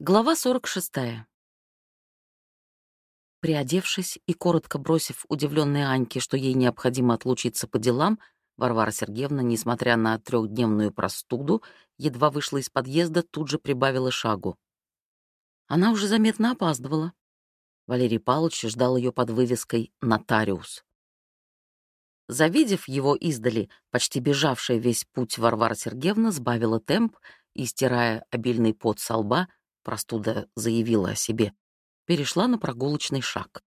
Глава 46. Приодевшись и коротко бросив удивленной Аньке, что ей необходимо отлучиться по делам, Варвара Сергеевна, несмотря на трехдневную простуду, едва вышла из подъезда, тут же прибавила шагу. Она уже заметно опаздывала. Валерий Павлович ждал ее под вывеской «Нотариус». Завидев его издали, почти бежавшая весь путь Варвара Сергеевна сбавила темп и, стирая обильный пот со лба, простуда заявила о себе, перешла на прогулочный шаг.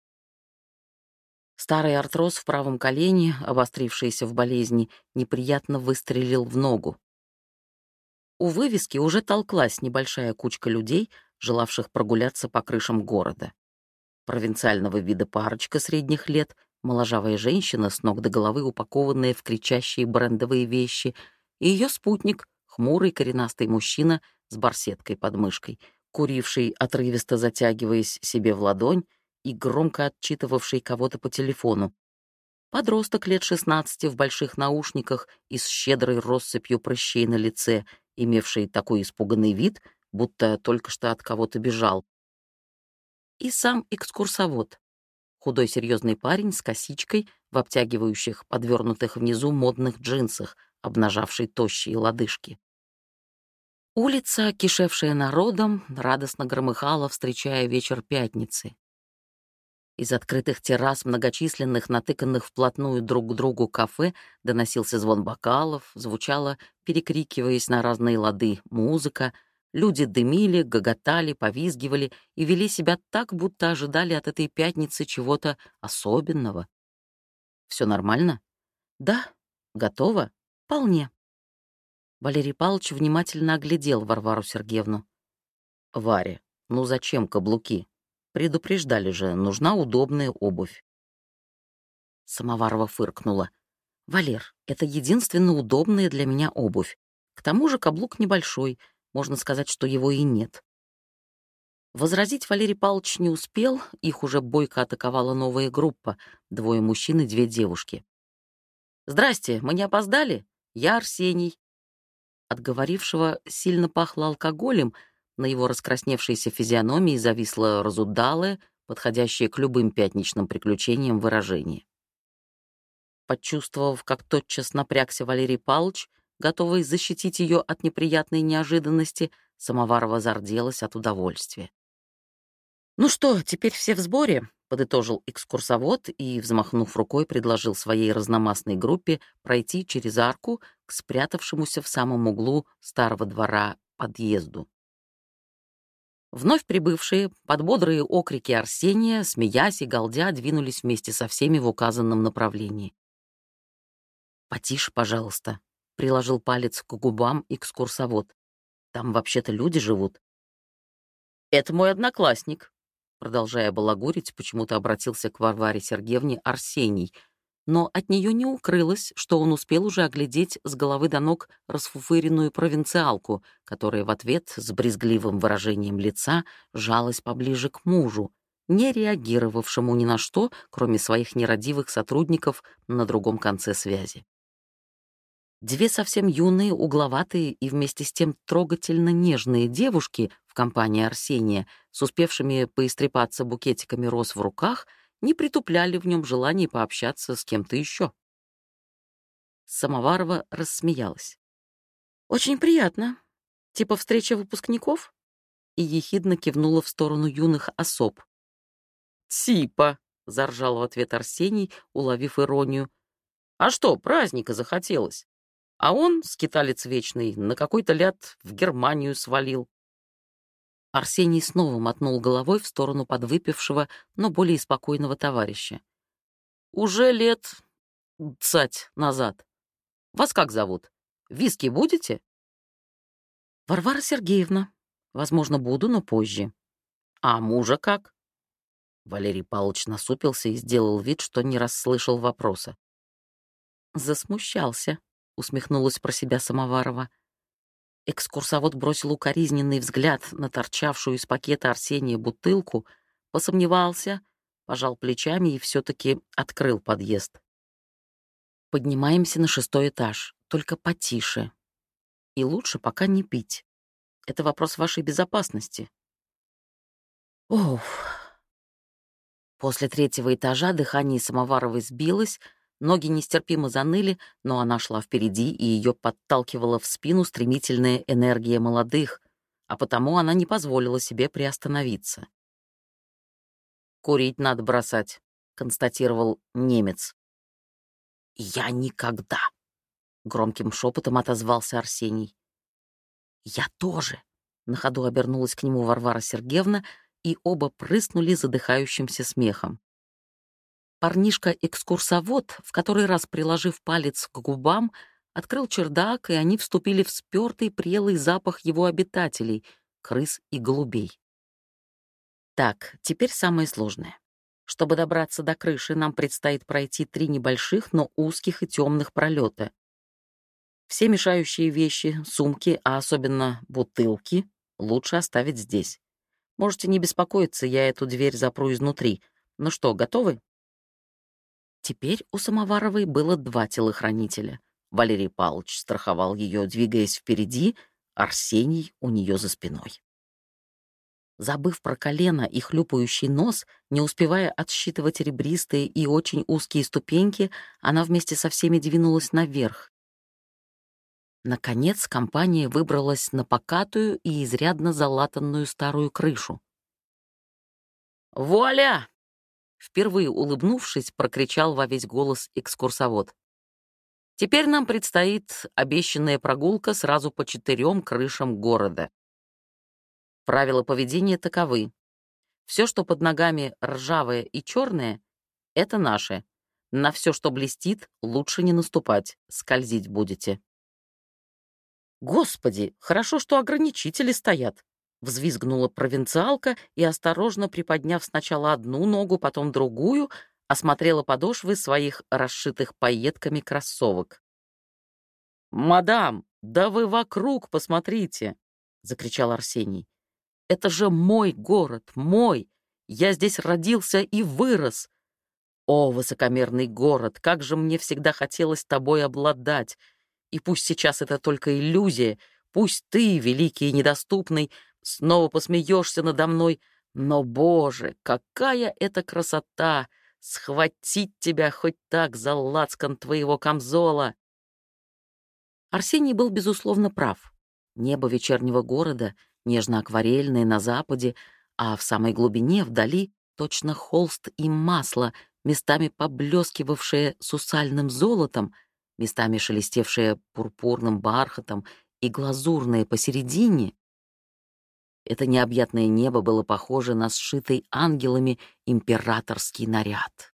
Старый артроз в правом колене, обострившийся в болезни, неприятно выстрелил в ногу. У вывески уже толклась небольшая кучка людей, желавших прогуляться по крышам города. Провинциального вида парочка средних лет, моложавая женщина, с ног до головы упакованная в кричащие брендовые вещи, и ее спутник, хмурый коренастый мужчина с барсеткой под мышкой, куривший, отрывисто затягиваясь себе в ладонь и громко отчитывавший кого-то по телефону. Подросток лет 16 в больших наушниках и с щедрой россыпью прыщей на лице, имевший такой испуганный вид, будто только что от кого-то бежал. И сам экскурсовод. Худой серьезный парень с косичкой в обтягивающих, подвернутых внизу модных джинсах, обнажавший тощие лодыжки. Улица, кишевшая народом, радостно громыхала, встречая вечер пятницы. Из открытых террас многочисленных, натыканных вплотную друг к другу кафе доносился звон бокалов, звучала, перекрикиваясь на разные лады, музыка. Люди дымили, гоготали, повизгивали и вели себя так, будто ожидали от этой пятницы чего-то особенного. Все нормально? Да. Готово? Вполне. Валерий Павлович внимательно оглядел Варвару Сергеевну. «Варя, ну зачем каблуки? Предупреждали же, нужна удобная обувь». Самоварова фыркнула. «Валер, это единственно удобная для меня обувь. К тому же каблук небольшой, можно сказать, что его и нет». Возразить Валерий Павлович не успел, их уже бойко атаковала новая группа, двое мужчин и две девушки. «Здрасте, мы не опоздали? Я Арсений, от говорившего сильно пахло алкоголем, на его раскрасневшейся физиономии зависло разудалое, подходящее к любым пятничным приключениям выражение. Почувствовав, как тотчас напрягся Валерий Павлович, готовый защитить ее от неприятной неожиданности, Самоварова зарделась от удовольствия. «Ну что, теперь все в сборе?» — подытожил экскурсовод и, взмахнув рукой, предложил своей разномастной группе пройти через арку спрятавшемуся в самом углу старого двора подъезду. Вновь прибывшие, под бодрые окрики Арсения, смеясь и галдя, двинулись вместе со всеми в указанном направлении. «Потише, пожалуйста», — приложил палец к губам экскурсовод. «Там вообще-то люди живут». «Это мой одноклассник», Продолжая балагурить, почему-то обратился к Варваре Сергеевне Арсений, но от нее не укрылось, что он успел уже оглядеть с головы до ног расфуфыренную провинциалку, которая в ответ с брезгливым выражением лица жалась поближе к мужу, не реагировавшему ни на что, кроме своих нерадивых сотрудников на другом конце связи. Две совсем юные, угловатые и вместе с тем трогательно нежные девушки в компании Арсения, с успевшими поистрепаться букетиками роз в руках, не притупляли в нем желание пообщаться с кем-то еще. Самоварова рассмеялась. «Очень приятно. Типа встреча выпускников?» И ехидно кивнула в сторону юных особ. «Типа», — заржал в ответ Арсений, уловив иронию. «А что, праздника захотелось?» А он, скиталец вечный, на какой-то ляд в Германию свалил. Арсений снова мотнул головой в сторону подвыпившего, но более спокойного товарища. «Уже лет цать назад. Вас как зовут? Виски будете?» «Варвара Сергеевна. Возможно, буду, но позже». «А мужа как?» Валерий Павлович насупился и сделал вид, что не расслышал вопроса. Засмущался, — усмехнулась про себя Самоварова. Экскурсовод бросил укоризненный взгляд на торчавшую из пакета Арсения бутылку, посомневался, пожал плечами и все таки открыл подъезд. «Поднимаемся на шестой этаж, только потише. И лучше пока не пить. Это вопрос вашей безопасности. Оф. После третьего этажа дыхание Самоваровой сбилось, ноги нестерпимо заныли, но она шла впереди, и ее подталкивала в спину стремительная энергия молодых, а потому она не позволила себе приостановиться. «Курить надо бросать», — констатировал немец. «Я никогда», — громким шепотом отозвался Арсений. «Я тоже», — на ходу обернулась к нему Варвара Сергеевна, и оба прыснули задыхающимся смехом. Парнишка-экскурсовод, в который раз приложив палец к губам, открыл чердак, и они вступили в спёртый прелый запах его обитателей — крыс и голубей. Так, теперь самое сложное. Чтобы добраться до крыши, нам предстоит пройти три небольших, но узких и темных пролета. Все мешающие вещи, сумки, а особенно бутылки, лучше оставить здесь. Можете не беспокоиться, я эту дверь запру изнутри. Ну что, готовы? Теперь у Самоваровой было два телохранителя. Валерий Павлович страховал ее, двигаясь впереди, Арсений у нее за спиной. Забыв про колено и хлюпающий нос, не успевая отсчитывать ребристые и очень узкие ступеньки, она вместе со всеми двинулась наверх. Наконец компания выбралась на покатую и изрядно залатанную старую крышу. «Вуаля!» — впервые улыбнувшись, прокричал во весь голос экскурсовод. «Теперь нам предстоит обещанная прогулка сразу по четырем крышам города. Правила поведения таковы. Все, что под ногами ржавое и черное, это наше. На все, что блестит, лучше не наступать, скользить будете. Господи, хорошо, что ограничители стоят. Взвизгнула провинциалка и, осторожно приподняв сначала одну ногу, потом другую, осмотрела подошвы своих расшитых пайетками кроссовок. «Мадам, да вы вокруг посмотрите!» — закричал Арсений. Это же мой город, мой. Я здесь родился и вырос. О, высокомерный город, как же мне всегда хотелось тобой обладать. И пусть сейчас это только иллюзия, пусть ты, великий и недоступный, снова посмеешься надо мной, но, боже, какая это красота! Схватить тебя хоть так за лацкан твоего камзола! Арсений был, безусловно, прав. Небо вечернего города — нежно-акварельные на западе, а в самой глубине, вдали, точно холст и масло, местами поблескивавшее сусальным золотом, местами шелестевшее пурпурным бархатом и глазурное посередине. Это необъятное небо было похоже на сшитый ангелами императорский наряд.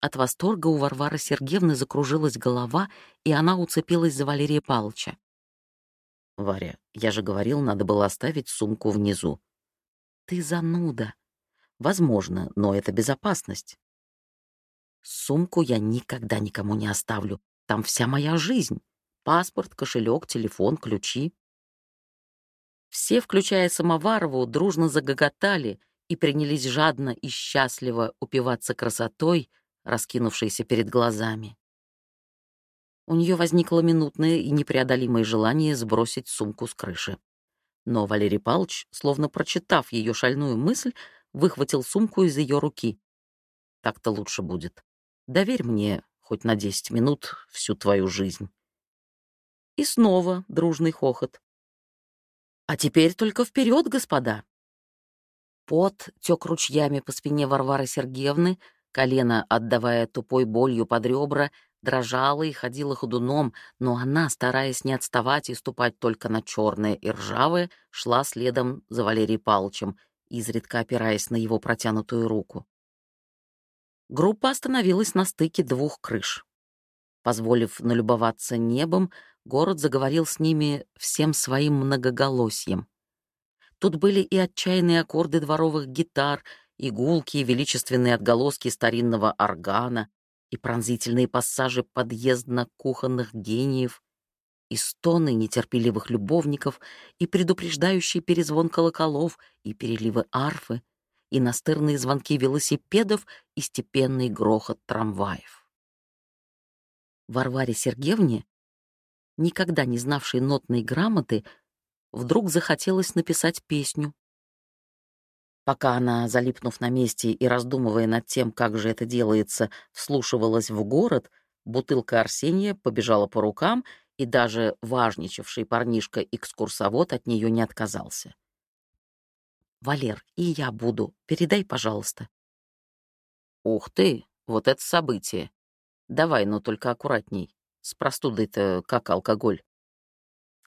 От восторга у Варвары Сергеевны закружилась голова, и она уцепилась за Валерия Павловича. Варя, я же говорил, надо было оставить сумку внизу. Ты зануда. Возможно, но это безопасность. Сумку я никогда никому не оставлю. Там вся моя жизнь. Паспорт, кошелек, телефон, ключи. Все, включая Самоварову, дружно загоготали и принялись жадно и счастливо упиваться красотой, раскинувшейся перед глазами. У нее возникло минутное и непреодолимое желание сбросить сумку с крыши. Но Валерий Павлович, словно прочитав ее шальную мысль, выхватил сумку из ее руки. «Так-то лучше будет. Доверь мне хоть на десять минут всю твою жизнь». И снова дружный хохот. «А теперь только вперед, господа!» Пот тек ручьями по спине Варвары Сергеевны, колено отдавая тупой болью под ребра, дрожала и ходила ходуном, но она, стараясь не отставать и ступать только на черное и ржавое, шла следом за Валерием Павловичем, изредка опираясь на его протянутую руку. Группа остановилась на стыке двух крыш. Позволив налюбоваться небом, город заговорил с ними всем своим многоголосием. Тут были и отчаянные аккорды дворовых гитар, и гулкие величественные отголоски старинного органа, и пронзительные пассажи подъездно-кухонных гениев, и стоны нетерпеливых любовников, и предупреждающий перезвон колоколов, и переливы арфы, и настырные звонки велосипедов, и степенный грохот трамваев. Варваре Сергеевне, никогда не знавшей нотной грамоты, вдруг захотелось написать песню. Пока она, залипнув на месте и раздумывая над тем, как же это делается, вслушивалась в город, бутылка Арсения побежала по рукам, и даже важничавший парнишка-экскурсовод от нее не отказался. «Валер, и я буду. Передай, пожалуйста». «Ух ты, вот это событие. Давай, но только аккуратней. С простудой-то как алкоголь».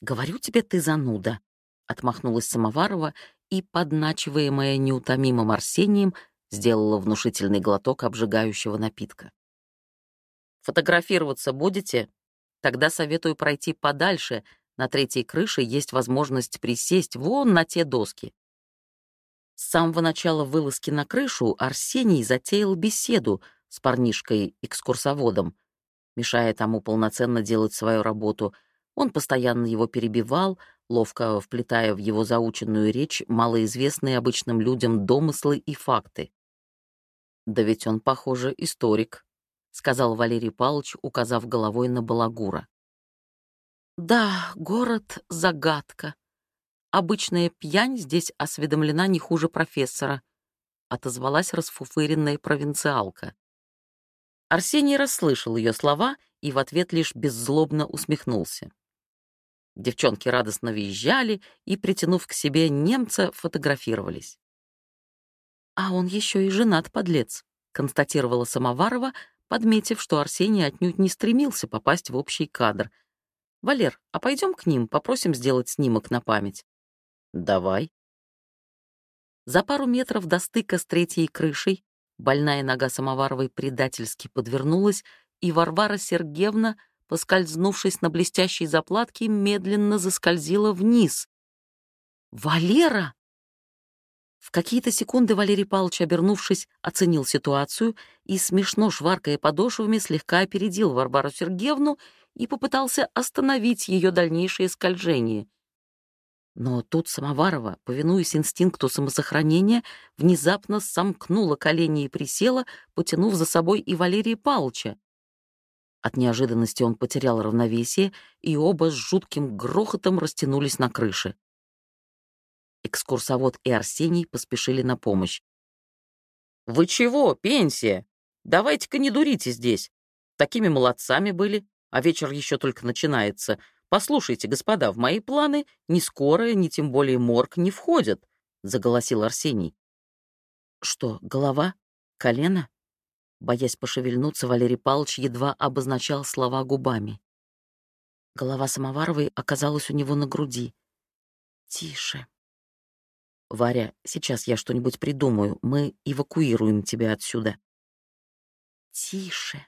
«Говорю тебе, ты зануда», — отмахнулась Самоварова и, подначиваемая неутомимым Арсением, сделала внушительный глоток обжигающего напитка. «Фотографироваться будете? Тогда советую пройти подальше. На третьей крыше есть возможность присесть вон на те доски». С самого начала вылазки на крышу Арсений затеял беседу с парнишкой-экскурсоводом, мешая тому полноценно делать свою работу. Он постоянно его перебивал, ловко вплетая в его заученную речь малоизвестные обычным людям домыслы и факты. «Да ведь он, похоже, историк», — сказал Валерий Павлович, указав головой на Балагура. «Да, город — загадка. Обычная пьянь здесь осведомлена не хуже профессора», — отозвалась расфуфыренная провинциалка. Арсений расслышал ее слова и в ответ лишь беззлобно усмехнулся. Девчонки радостно визжали и, притянув к себе немца, фотографировались. «А он еще и женат, подлец», — констатировала Самоварова, подметив, что Арсений отнюдь не стремился попасть в общий кадр. «Валер, а пойдем к ним, попросим сделать снимок на память». «Давай». За пару метров до стыка с третьей крышей больная нога Самоваровой предательски подвернулась, и Варвара Сергеевна — поскользнувшись на блестящей заплатке, медленно заскользила вниз. «Валера!» В какие-то секунды Валерий Павлович, обернувшись, оценил ситуацию и, смешно шваркая подошвами, слегка опередил Варвару Сергеевну и попытался остановить ее дальнейшее скольжение. Но тут Самоварова, повинуясь инстинкту самосохранения, внезапно сомкнула колени и присела, потянув за собой и Валерия Павловича. От неожиданности он потерял равновесие, и оба с жутким грохотом растянулись на крыше. Экскурсовод и Арсений поспешили на помощь. «Вы чего, пенсия? Давайте-ка не дурите здесь. Такими молодцами были, а вечер еще только начинается. Послушайте, господа, в мои планы ни скорая, ни тем более морг не входят», — заголосил Арсений. «Что, голова? Колено?» Боясь пошевельнуться, Валерий Павлович едва обозначал слова губами. Голова Самоваровой оказалась у него на груди. «Тише». «Варя, сейчас я что-нибудь придумаю. Мы эвакуируем тебя отсюда». «Тише.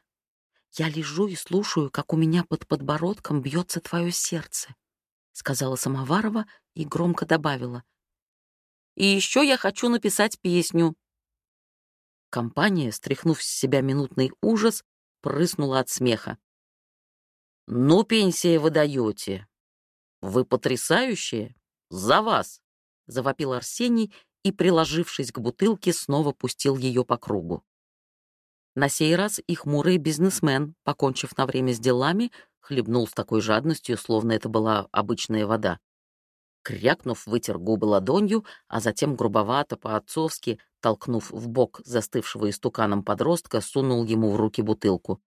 Я лежу и слушаю, как у меня под подбородком бьется твое сердце», — сказала Самоварова и громко добавила. «И еще я хочу написать песню. Компания, стряхнув с себя минутный ужас, прыснула от смеха. «Ну, пенсия вы даете! Вы потрясающие! За вас!» — завопил Арсений и, приложившись к бутылке, снова пустил ее по кругу. На сей раз и хмурый бизнесмен, покончив на время с делами, хлебнул с такой жадностью, словно это была обычная вода. Крякнув, вытер губы ладонью, а затем грубовато, по-отцовски, толкнув в бок застывшего истуканом подростка, сунул ему в руки бутылку.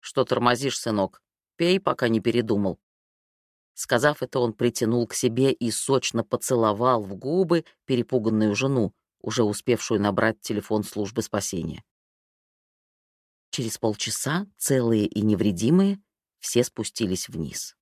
«Что тормозишь, сынок? Пей, пока не передумал». Сказав это, он притянул к себе и сочно поцеловал в губы перепуганную жену, уже успевшую набрать телефон службы спасения. Через полчаса, целые и невредимые, все спустились вниз.